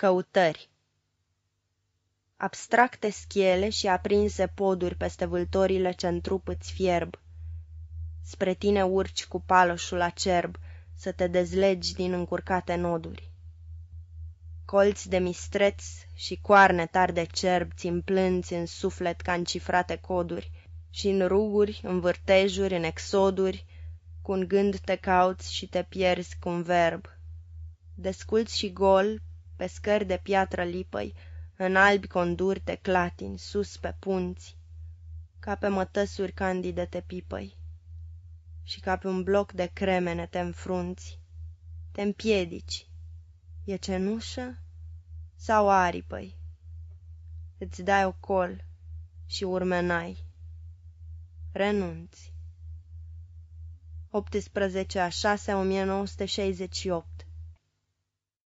Căutări Abstracte schiele și aprinse poduri peste vâltorile ce în trup îți fierb. Spre tine urci cu paloșul acerb să te dezlegi din încurcate noduri. Colți de mistreț și coarne tari de cerb ți plânți în suflet ca încifrate coduri și în ruguri, în vârtejuri, în exoduri, cu un gând te cauți și te pierzi cu un verb. Desculți și gol, pe scări de piatră lipăi, în albi conduri te clatini, sus pe punți, ca pe mătăsuri candide te pipăi și ca pe un bloc de cremene te înfrunți, te împiedici. E cenușă sau aripăi? Îți dai ocol și urmenai. Renunți. 18 a 6 1968